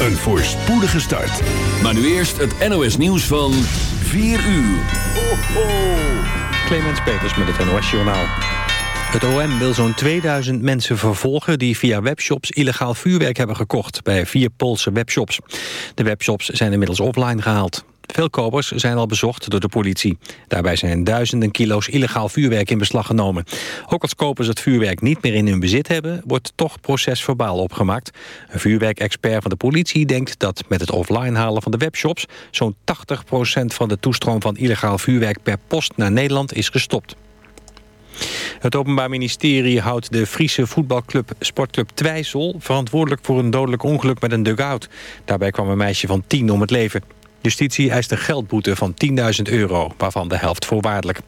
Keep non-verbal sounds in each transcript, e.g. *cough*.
Een voorspoedige start. Maar nu eerst het NOS nieuws van 4 uur. Ho, ho. Clemens Peters met het NOS Journaal. Het OM wil zo'n 2000 mensen vervolgen die via webshops illegaal vuurwerk hebben gekocht bij vier Poolse webshops. De webshops zijn inmiddels offline gehaald. Veel kopers zijn al bezocht door de politie. Daarbij zijn duizenden kilo's illegaal vuurwerk in beslag genomen. Ook als kopers het vuurwerk niet meer in hun bezit hebben... wordt toch procesverbaal opgemaakt. Een vuurwerkexpert van de politie denkt dat met het offline halen van de webshops... zo'n 80% van de toestroom van illegaal vuurwerk per post naar Nederland is gestopt. Het Openbaar Ministerie houdt de Friese voetbalclub Sportclub Twijsel... verantwoordelijk voor een dodelijk ongeluk met een dugout. Daarbij kwam een meisje van tien om het leven. Justitie eist een geldboete van 10.000 euro, waarvan de helft voorwaardelijk.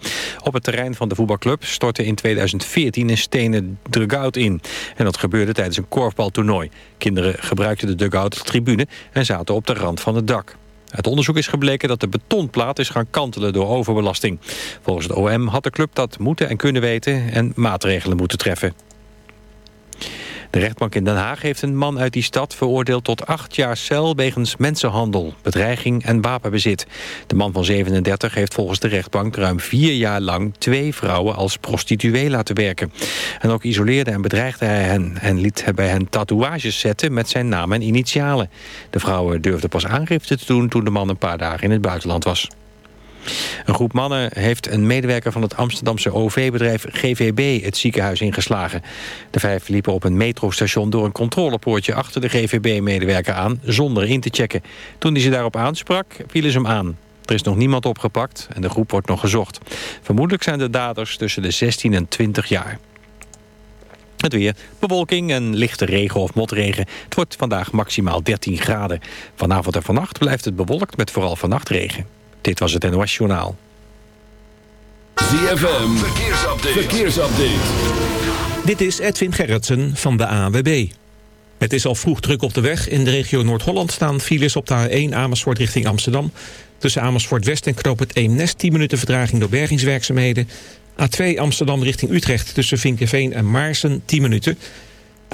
Op het terrein van de voetbalclub stortte in 2014 een stenen dugout in. En dat gebeurde tijdens een korfbaltoernooi. Kinderen gebruikten de dugout als tribune en zaten op de rand van het dak. Uit onderzoek is gebleken dat de betonplaat is gaan kantelen door overbelasting. Volgens het OM had de club dat moeten en kunnen weten en maatregelen moeten treffen. De rechtbank in Den Haag heeft een man uit die stad veroordeeld tot acht jaar cel wegens mensenhandel, bedreiging en wapenbezit. De man van 37 heeft volgens de rechtbank ruim vier jaar lang twee vrouwen als prostituee laten werken. En ook isoleerde en bedreigde hij hen en liet bij hen tatoeages zetten met zijn naam en initialen. De vrouwen durfden pas aangifte te doen toen de man een paar dagen in het buitenland was. Een groep mannen heeft een medewerker van het Amsterdamse OV-bedrijf GVB het ziekenhuis ingeslagen. De vijf liepen op een metrostation door een controlepoortje achter de GVB-medewerker aan, zonder in te checken. Toen hij ze daarop aansprak, vielen ze hem aan. Er is nog niemand opgepakt en de groep wordt nog gezocht. Vermoedelijk zijn de daders tussen de 16 en 20 jaar. Het weer, bewolking en lichte regen of motregen. Het wordt vandaag maximaal 13 graden. Vanavond en vannacht blijft het bewolkt met vooral vannacht regen. Dit was het NOS Journaal. ZFM, verkeersupdate. verkeersupdate. Dit is Edwin Gerritsen van de AWB. Het is al vroeg druk op de weg. In de regio Noord-Holland staan files op de A1 Amersfoort richting Amsterdam. Tussen Amersfoort West en Knoop het Eemnest 10 minuten vertraging door bergingswerkzaamheden. A2 Amsterdam richting Utrecht tussen Vinkenveen en Maarsen 10 minuten.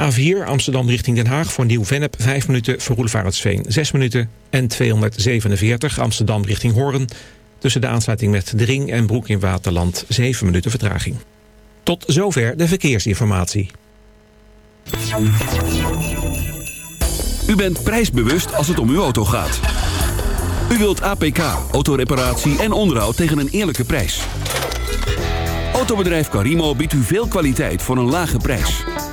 A4 Amsterdam richting Den Haag voor Nieuw-Vennep 5 minuten, voor Roelevaretsveen 6 minuten. En 247 Amsterdam richting Hoorn tussen de aansluiting met de Ring en Broek in Waterland 7 minuten vertraging. Tot zover de verkeersinformatie. U bent prijsbewust als het om uw auto gaat. U wilt APK, autoreparatie en onderhoud tegen een eerlijke prijs. Autobedrijf Carimo biedt u veel kwaliteit voor een lage prijs.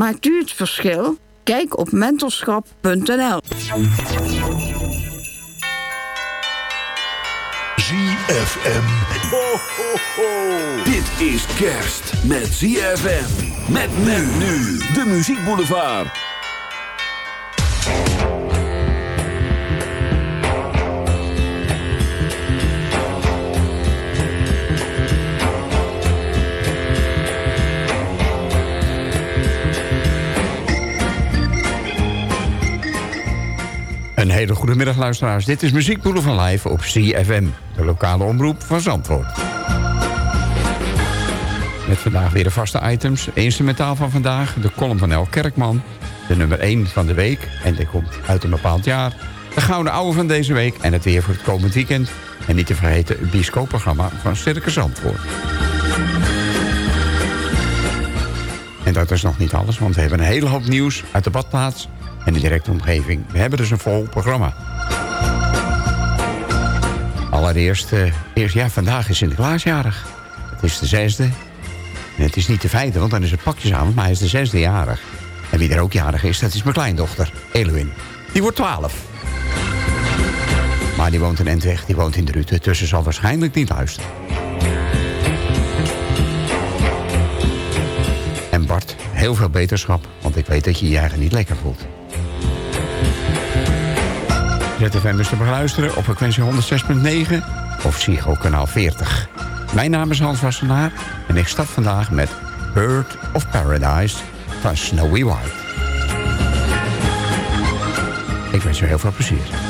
Maakt u het verschil? Kijk op mentorschap.nl. ZFM. Ho, ho, ho. Dit is kerst met ZFM. Met men nu. De Muziek Boulevard. Een hele goede middag luisteraars. Dit is Muziekboelen van Live op CFM, de lokale omroep van Zandvoort. Met vandaag weer de vaste items. Instrumentaal van vandaag, de column van El Kerkman. De nummer 1 van de week, en die komt uit een bepaald jaar. De gouden ouwe van deze week en het weer voor het komend weekend. En niet te vergeten het bioscoopprogramma van Sterke Zandvoort. En dat is nog niet alles, want we hebben een hele hoop nieuws uit de badplaats en de directe omgeving. We hebben dus een vol programma. Allereerst, eh, eerst, ja, vandaag is Sinterklaasjarig. Het is de zesde. En het is niet de vijfde, want dan is het pakjesavond, maar hij is de zesde jarig. En wie er ook jarig is, dat is mijn kleindochter, Eluin. Die wordt twaalf. Maar die woont in Entweg, die woont in de Rute. Tussen zal waarschijnlijk niet luisteren. En Bart, heel veel beterschap, want ik weet dat je je eigen niet lekker voelt. ZFM is te beluisteren op frequentie 106.9 of Psycho kanaal 40. Mijn naam is Hans Wassenaar en ik start vandaag met Bird of Paradise van Snowy White. Ik wens u heel veel plezier.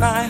night.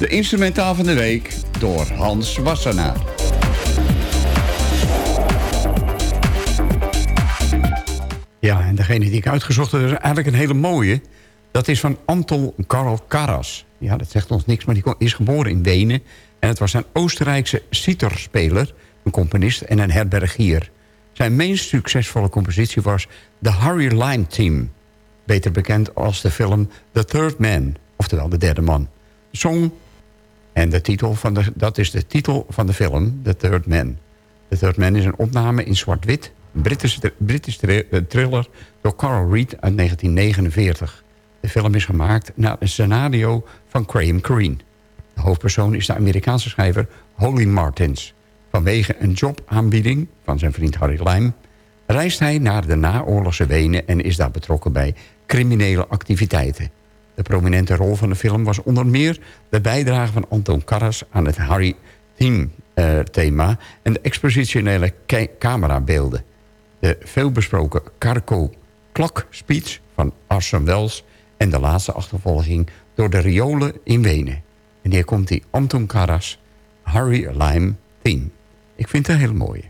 De instrumentaal van de week door Hans Wassenaar. Ja, en degene die ik uitgezocht heb is eigenlijk een hele mooie. Dat is van Anton Karl Karas. Ja, dat zegt ons niks, maar die is geboren in Wenen. En het was een Oostenrijkse citerspeler, een componist en een herbergier. Zijn meest succesvolle compositie was The Harry Lime Team. Beter bekend als de film The Third Man, oftewel De Derde Man. Song en de titel van de, dat is de titel van de film The Third Man. The Third Man is een opname in zwart-wit. British tri- eh, thriller door Carl Reed uit 1949. De film is gemaakt naar een scenario van Graham Greene. De hoofdpersoon is de Amerikaanse schrijver Holly Martins. Vanwege een jobaanbieding van zijn vriend Harry Lime... reist hij naar de naoorlogse Wenen... en is daar betrokken bij criminele activiteiten. De prominente rol van de film was onder meer... de bijdrage van Anton Karas aan het Harry Team-thema... en de expositionele ca- camerabeelden. De veelbesproken Carco Clock Speech van Orson Welles... en de laatste achtervolging door de riolen in Wenen. En hier komt die Anton Karas Harry Lime Team. Ik vind het een hele mooie.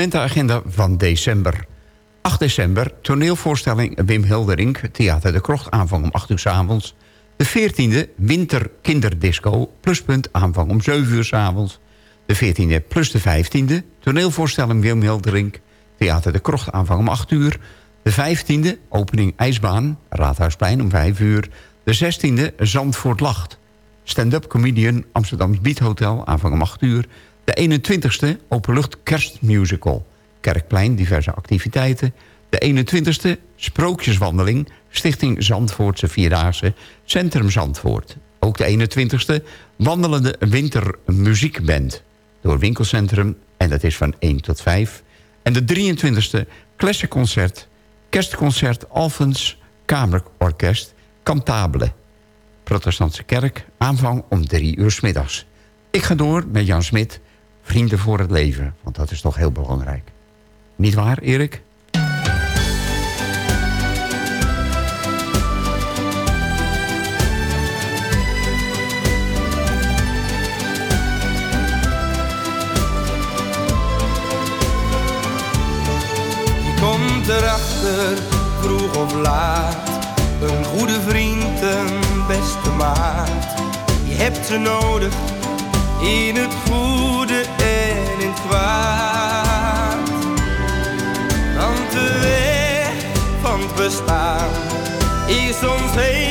Evenementenagenda van december. 8 december, toneelvoorstelling Wim Hilderink... Theater de Krocht, aanvang om 8 uur s avonds. De 14e, Winter Kinderdisco, pluspunt, aanvang om 7 uur s avonds. De 14e plus de 15e, toneelvoorstelling Wim Hilderink... Theater de Krocht, aanvang om 8 uur. De 15e, opening IJsbaan, Raadhuisplein om 5 uur. De 16e, Zandvoort Lacht. Stand-up comedian Amsterdams Beat Hotel, aanvang om 8 uur. De 21ste, openlucht kerstmusical. Kerkplein, diverse activiteiten. De 21ste, sprookjeswandeling. Stichting Zandvoortse Vierdaagse, Centrum Zandvoort. Ook de 21ste, wandelende wintermuziekband. Door winkelcentrum, en dat is van 1 tot 5. En de 23ste, klassenconcert. Kerstconcert Alphens Kamerorkest, Cantabele. Protestantse kerk, aanvang om 3 uur 's middags. Ik ga door met Jan Smit, Vrienden voor het Leven. Want dat is toch heel belangrijk. Niet waar, Erik? Komt erachter, vroeg of laat. Een goede vriend, een beste maat. Je hebt ze nodig, in het goede bestaan is soms heel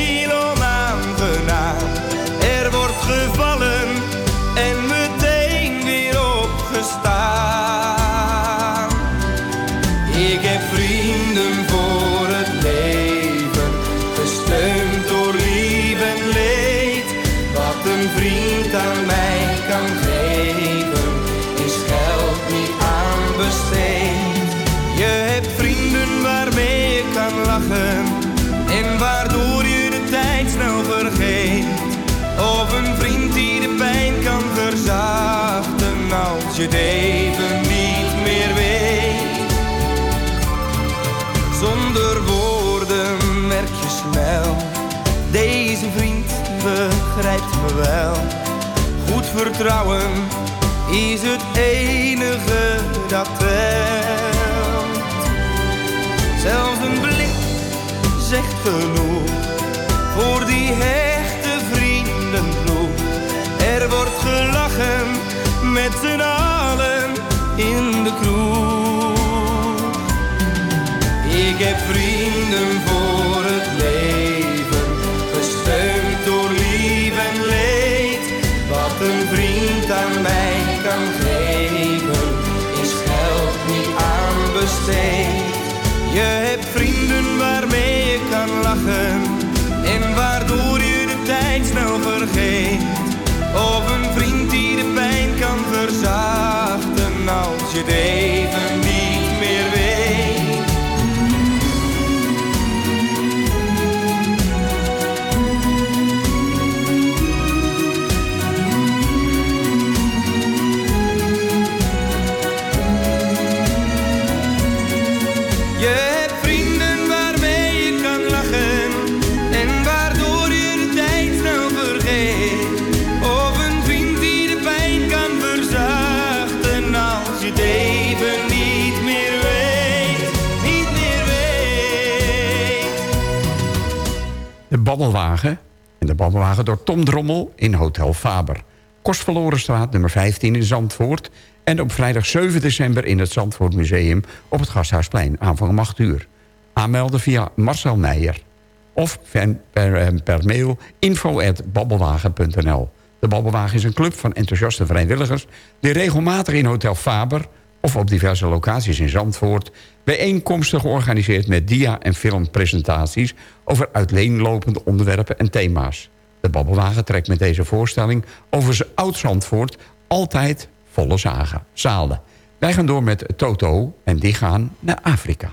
wel. Goed vertrouwen is het enige dat telt. Zelfs een blik zegt genoeg voor die hechte vriendenploeg. Er wordt gelachen met z'n allen in de kroeg. Ik heb vrienden voor als De Babbelwagen. En de Babbelwagen door Tom Drommel in Hotel Faber. Kostverlorenstraat nummer 15 in Zandvoort. En op vrijdag 7 december in het Zandvoort Museum op het Gasthuisplein. Aanvang om 8 uur. Aanmelden via Marcel Meijer. Of per, eh, per mail info.babbelwagen.nl. De Babbelwagen is een club van enthousiaste vrijwilligers... die regelmatig in Hotel Faber of op diverse locaties in Zandvoort... bijeenkomsten georganiseerd met dia- en filmpresentaties... over uiteenlopende onderwerpen en thema's. De Babbelwagen trekt met deze voorstelling over oud-Zandvoort... altijd volle zagen, zalen. Wij gaan door met Toto en die gaan naar Afrika.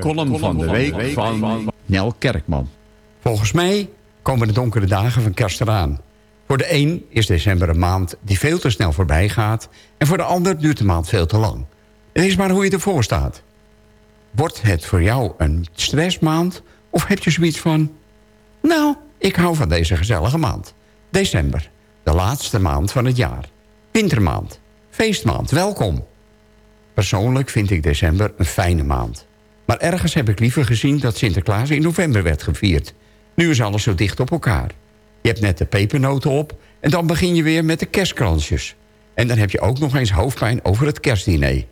De column van de week van Nel Kerkman. Volgens mij komen de donkere dagen van kerst eraan. Voor de een is december een maand die veel te snel voorbij gaat... en voor de ander duurt de maand veel te lang. Het is maar hoe je ervoor staat. Wordt het voor jou een stressmaand of heb je zoiets van... nou, ik hou van deze gezellige maand. December, de laatste maand van het jaar. Wintermaand, feestmaand, welkom. Persoonlijk vind ik december een fijne maand. Maar ergens heb ik liever gezien dat Sinterklaas in november werd gevierd. Nu is alles zo dicht op elkaar. Je hebt net de pepernoten op en dan begin je weer met de kerstkransjes. En dan heb je ook nog eens hoofdpijn over het kerstdiner.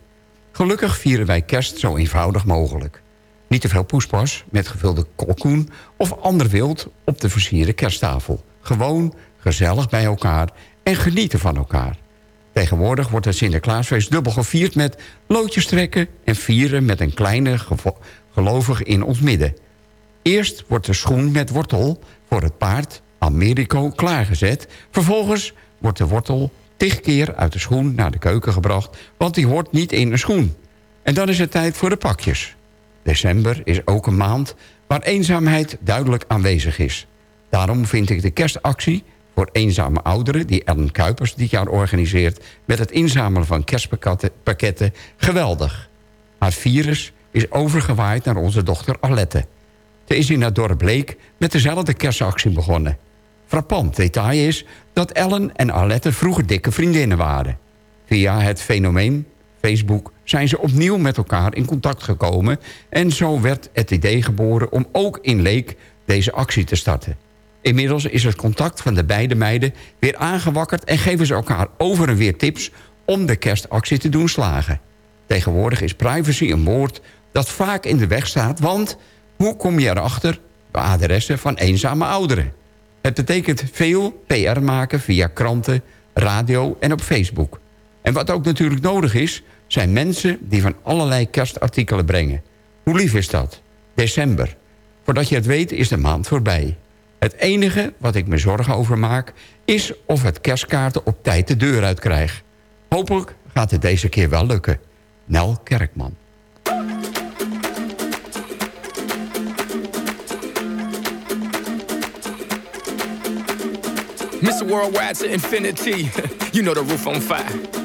Gelukkig vieren wij kerst zo eenvoudig mogelijk. Niet te veel poespas met gevulde kalkoen of ander wild op de versierde kersttafel. Gewoon gezellig bij elkaar en genieten van elkaar. Tegenwoordig wordt het Sinterklaasfeest dubbel gevierd met loodjes trekken... en vieren met een kleine gelovige in ons midden. Eerst wordt de schoen met wortel voor het paard Americo klaargezet. Vervolgens wordt de wortel tig keer uit de schoen naar de keuken gebracht... want die hoort niet in een schoen. En dan is het tijd voor de pakjes. December is ook een maand waar eenzaamheid duidelijk aanwezig is. Daarom vind ik de kerstactie voor eenzame ouderen... die Ellen Kuipers dit jaar organiseert... met het inzamelen van kerstpakketten pakketten, geweldig. Haar virus is overgewaaid naar onze dochter Alette. Ze is in het dorp Bleek met dezelfde kerstactie begonnen. Frappant detail is dat Ellen en Alette vroeger dikke vriendinnen waren. Via het fenomeen Facebook zijn ze opnieuw met elkaar in contact gekomen... en zo werd het idee geboren om ook in Leek deze actie te starten. Inmiddels is het contact van de beide meiden weer aangewakkerd... en geven ze elkaar over en weer tips om de kerstactie te doen slagen. Tegenwoordig is privacy een woord dat vaak in de weg staat... want hoe kom je erachter de adressen van eenzame ouderen? Het betekent veel PR maken via kranten, radio en op Facebook. En wat ook natuurlijk nodig is, zijn mensen die van allerlei kerstartikelen brengen. Hoe lief is dat? December. Voordat je het weet is de maand voorbij. Het enige wat ik me zorgen over maak... is of het kerstkaarten op tijd de deur uit krijg. Hopelijk gaat het deze keer wel lukken. Nel Kerkman. Mr. Worldwide to infinity. *laughs* you know the roof on fire.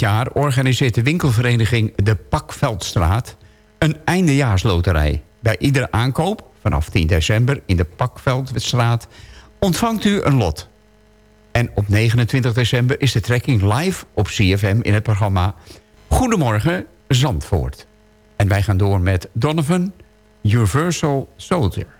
Jaar organiseert de winkelvereniging De Pakveldstraat... een eindejaarsloterij. Bij iedere aankoop vanaf 10 december in de Pakveldstraat... ontvangt u een lot. En op 29 december is de trekking live op CFM in het programma... Goedemorgen Zandvoort. En wij gaan door met Donovan, Universal Soldier.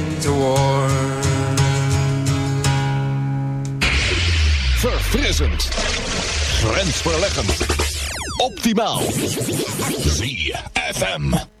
to war. Verfrissend. Grensverleggend. Optimaal. ZFM.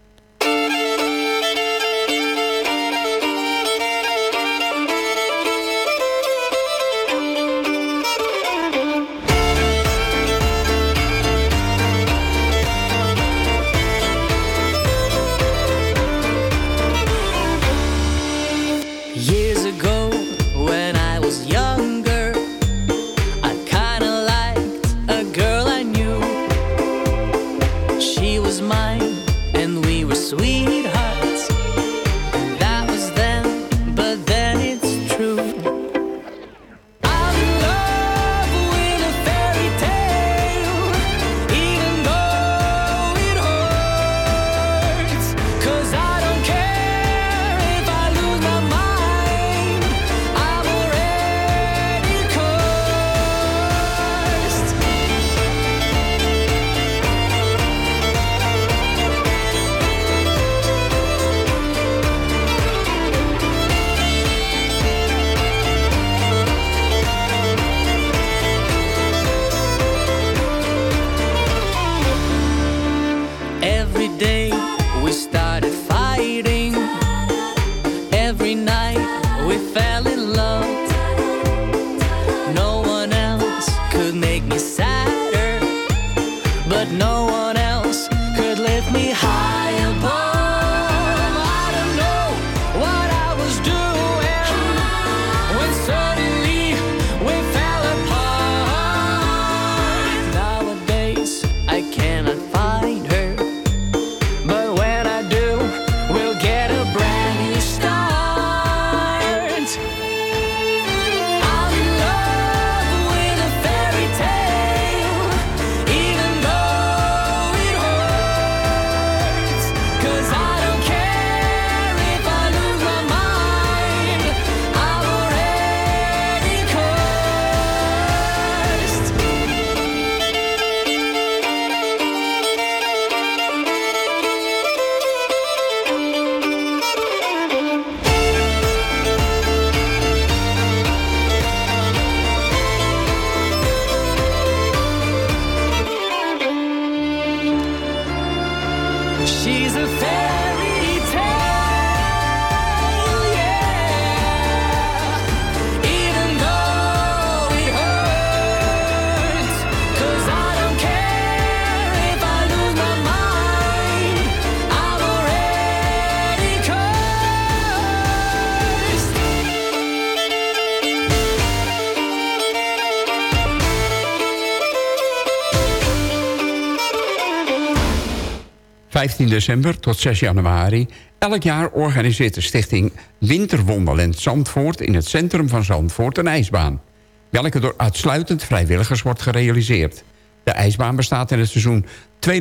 15 december tot 6 januari. Elk jaar organiseert de stichting Winterwonderland Zandvoort... in het centrum van Zandvoort een ijsbaan. Welke door uitsluitend vrijwilligers wordt gerealiseerd. De ijsbaan bestaat in het seizoen 2018-2019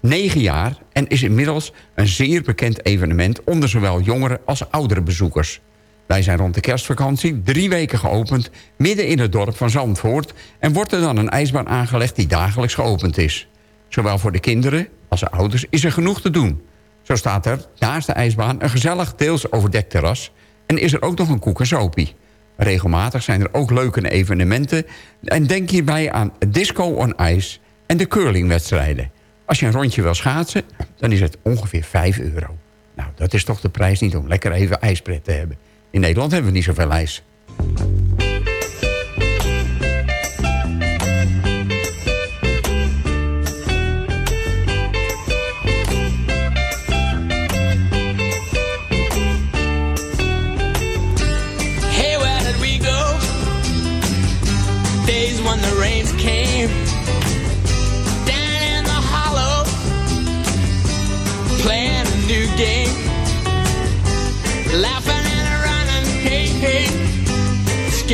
negen jaar... en is inmiddels een zeer bekend evenement... onder zowel jongere als oudere bezoekers. Wij zijn rond de kerstvakantie drie weken geopend... midden in het dorp van Zandvoort... en wordt er dan een ijsbaan aangelegd die dagelijks geopend is. Zowel voor de kinderen als de ouders is er genoeg te doen. Zo staat er naast de ijsbaan een gezellig deels overdekt terras... en is er ook nog een koek. Regelmatig zijn er ook leuke evenementen... en denk hierbij aan Disco on Ice en de curlingwedstrijden. Als je een rondje wil schaatsen, dan is het ongeveer 5 euro. Nou, dat is toch de prijs niet om lekker even ijspret te hebben. In Nederland hebben we niet zoveel ijs.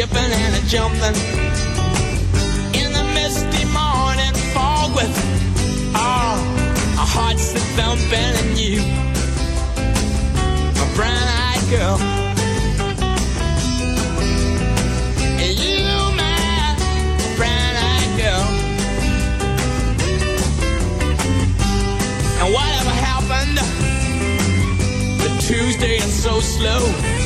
Skipping and a jumping in the misty morning fog with ah, all our hearts that thumping and you, a brown-eyed girl. Whatever happened to Tuesday and so slow?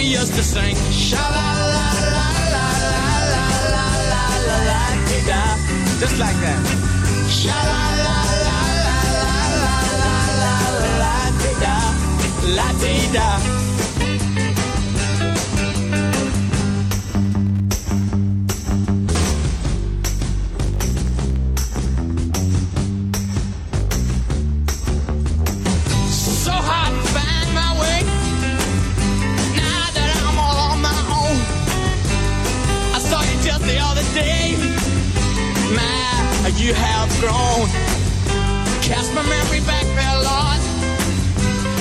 We used to sing sha la la la la la la la la la da just like that? Sha la la la la la la la la la da la dee da. The day. My, you have grown. Cast my memory back there, Lord.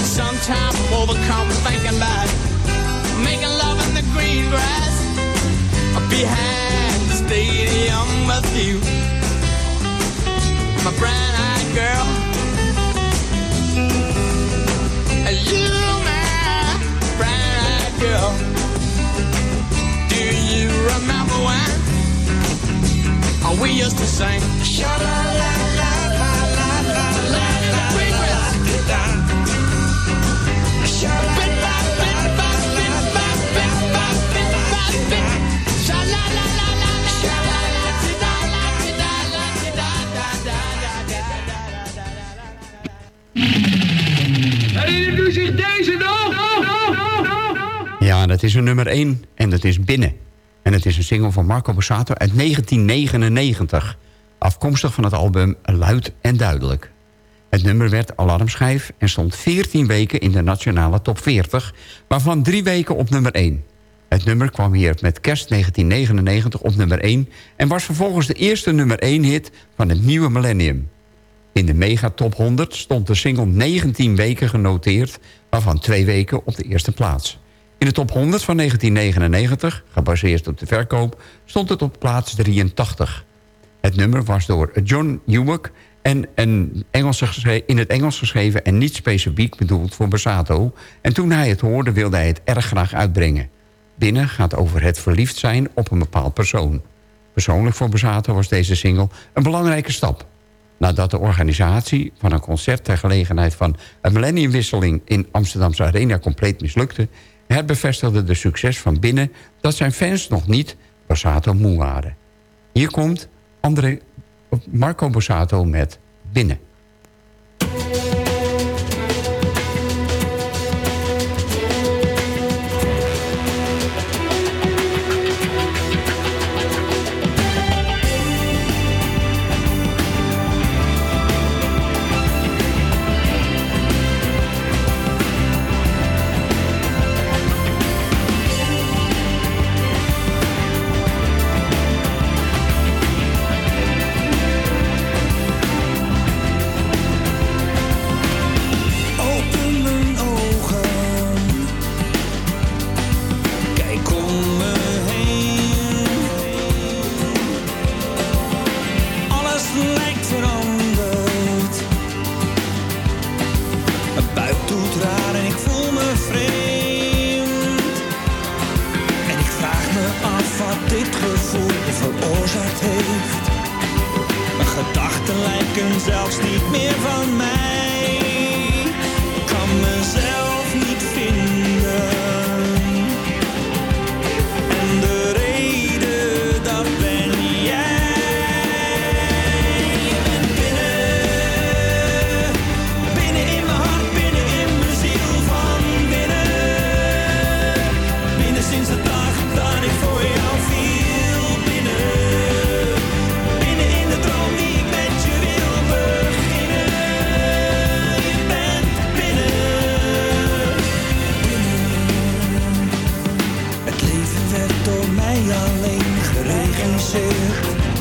Sometimes I'm overcome thinking about making love in the green grass behind the stadium with you. My brown-eyed girl. You, my brown-eyed girl. Do you remember when we used to sing? Deze? Ja, dat is een nummer 1 en dat is Binnen. En het is een single van Marco Borsato uit 1999. Afkomstig van het album Luid en Duidelijk. Het nummer werd alarmschijf en stond 14 weken in de nationale top 40... waarvan drie weken op nummer 1. Het nummer kwam hier met kerst 1999 op nummer 1... en was vervolgens de eerste nummer 1-hit van het nieuwe millennium. In de Mega Top 100 stond de single 19 weken genoteerd... waarvan twee weken op de eerste plaats. In de top 100 van 1999, gebaseerd op de verkoop... stond het op plaats 83. Het nummer was door John Newmark en geschre- in het Engels geschreven... en niet specifiek bedoeld voor Borsato. En toen hij het hoorde wilde hij het erg graag uitbrengen. Binnen gaat over het verliefd zijn op een bepaald persoon. Persoonlijk voor Borsato was deze single een belangrijke stap. Nadat de organisatie van een concert ter gelegenheid van een millenniumwisseling in Amsterdamse Arena compleet mislukte, herbevestigde de succes van binnen dat zijn fans nog niet Bossato moe waren. Hier komt André, Marco Bossato met Binnen. regen zich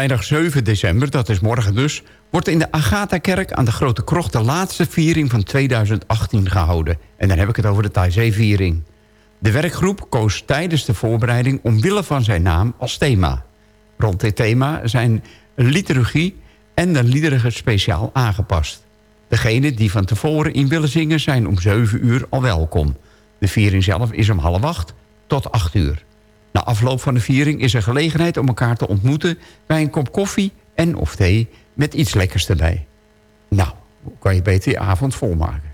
Vrijdag 7 december, dat is morgen dus... wordt in de Agatha-kerk aan de Grote Krocht... de laatste viering van 2018 gehouden. En dan heb ik het over de Taizé-viering. De werkgroep koos tijdens de voorbereiding... omwille van zijn naam als thema. Rond dit thema zijn liturgie en de liederen speciaal aangepast. Degenen die van tevoren in willen zingen zijn om 7 uur al welkom. De viering zelf is om half 8 tot 8 uur. Na afloop van de viering is er gelegenheid om elkaar te ontmoeten... bij een kop koffie en of thee met iets lekkers erbij. Nou, hoe kan je beter je avond volmaken?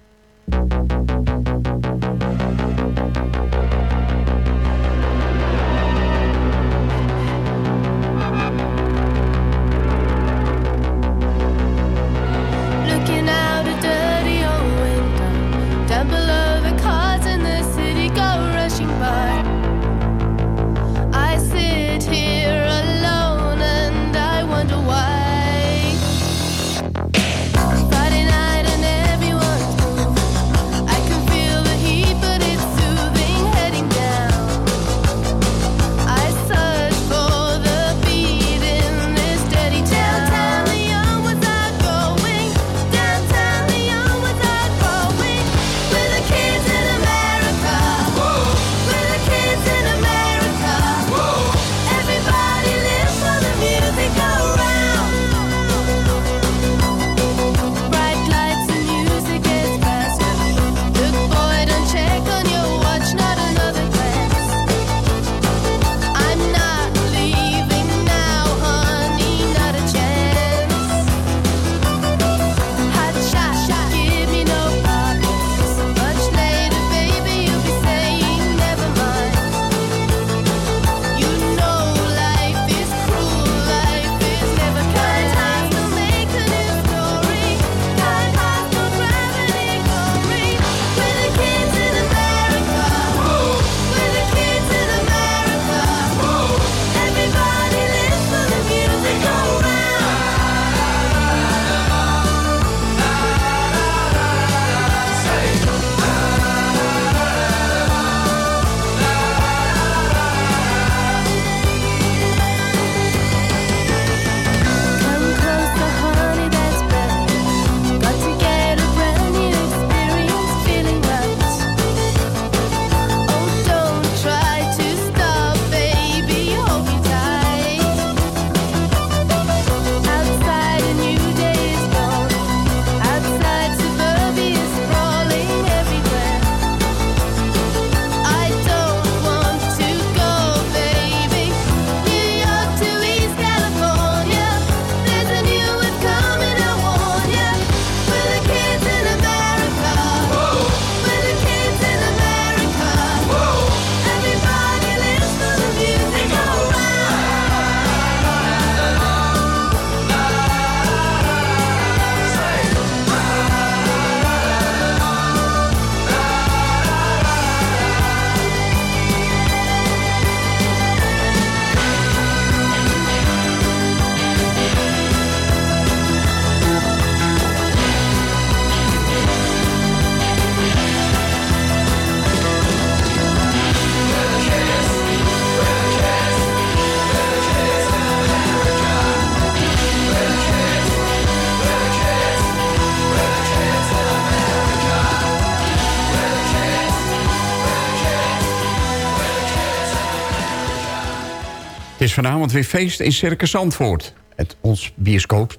Vanavond weer feest in Circus Zandvoort. Het, ons bioscoop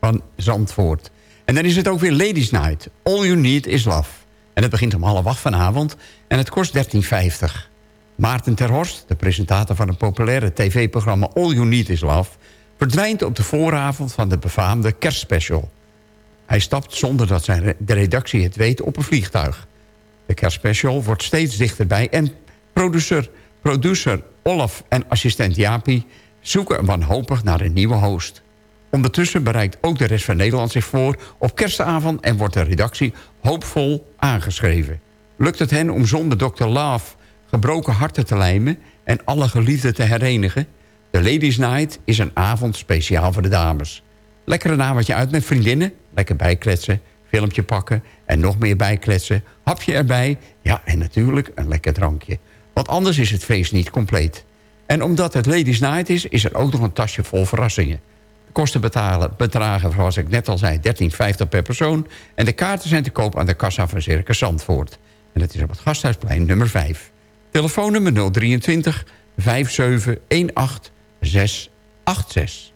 van Zandvoort. En dan is het ook weer Ladies Night. All You Need Is Love. En het begint om half acht vanavond en het kost 13,50. Maarten Terhorst, de presentator van het populaire tv-programma All You Need Is Love... verdwijnt op de vooravond van de befaamde kerstspecial. Hij stapt zonder dat zijn de redactie het weet op een vliegtuig. De kerstspecial wordt steeds dichterbij en producer, producer Olaf en assistent Jaapie... zoeken wanhopig naar een nieuwe host. Ondertussen bereikt ook de rest van Nederland zich voor op kerstavond... en wordt de redactie hoopvol aangeschreven. Lukt het hen om zonder Dr. Love gebroken harten te lijmen... en alle geliefden te herenigen? De Ladies Night is een avond speciaal voor de dames. Lekker een avondje uit met vriendinnen, lekker bijkletsen... filmpje pakken en nog meer bijkletsen, hapje erbij... ja, en natuurlijk een lekker drankje. Want anders is het feest niet compleet. En omdat het Ladies Night is, is er ook nog een tasje vol verrassingen. De kosten betalen, bedragen, zoals ik net al zei, 13,50 per persoon... en de kaarten zijn te koop aan de kassa van Circus Zandvoort. En dat is op het Gasthuisplein nummer 5. Telefoonnummer 023 5718 6 86.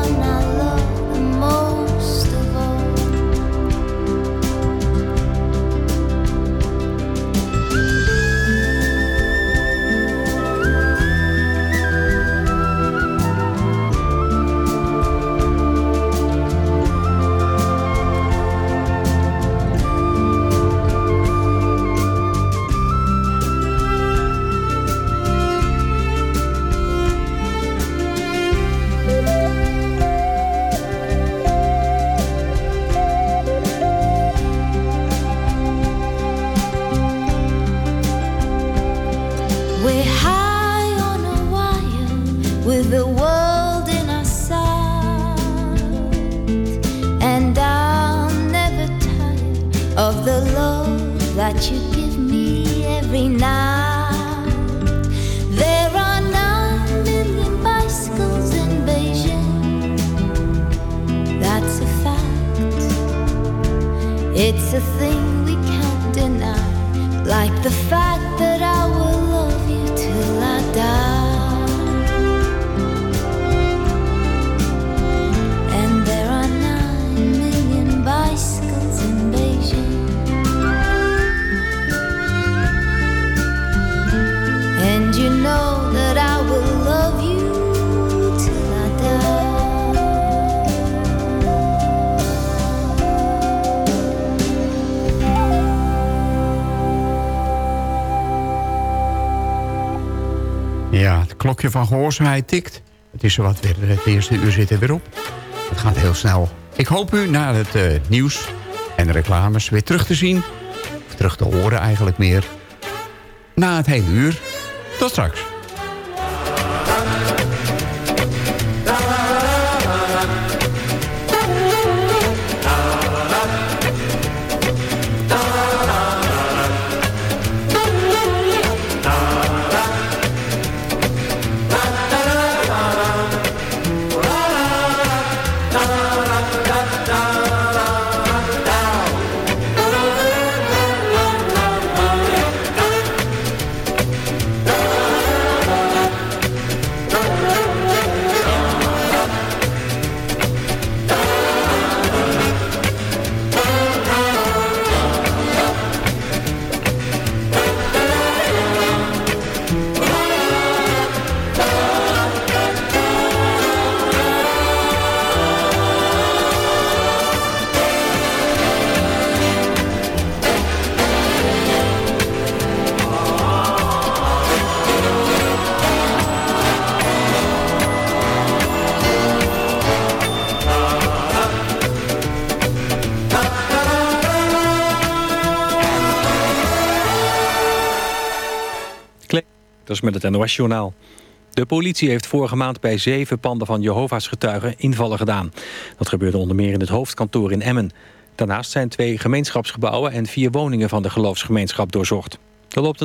klokje van gehoorzaamheid tikt. Het is zowat weer, het eerste uur zit er weer op. Het gaat heel snel. Ik hoop u na het eh, nieuws en reclames weer terug te zien. Of terug te horen eigenlijk meer. Na het hele uur. Tot straks. Met het NOS-journaal. De politie heeft vorige maand bij zeven panden van Jehovah's getuigen invallen gedaan. Dat gebeurde onder meer in het hoofdkantoor in Emmen. Daarnaast zijn twee gemeenschapsgebouwen en vier woningen van de geloofsgemeenschap doorzocht. Er loopt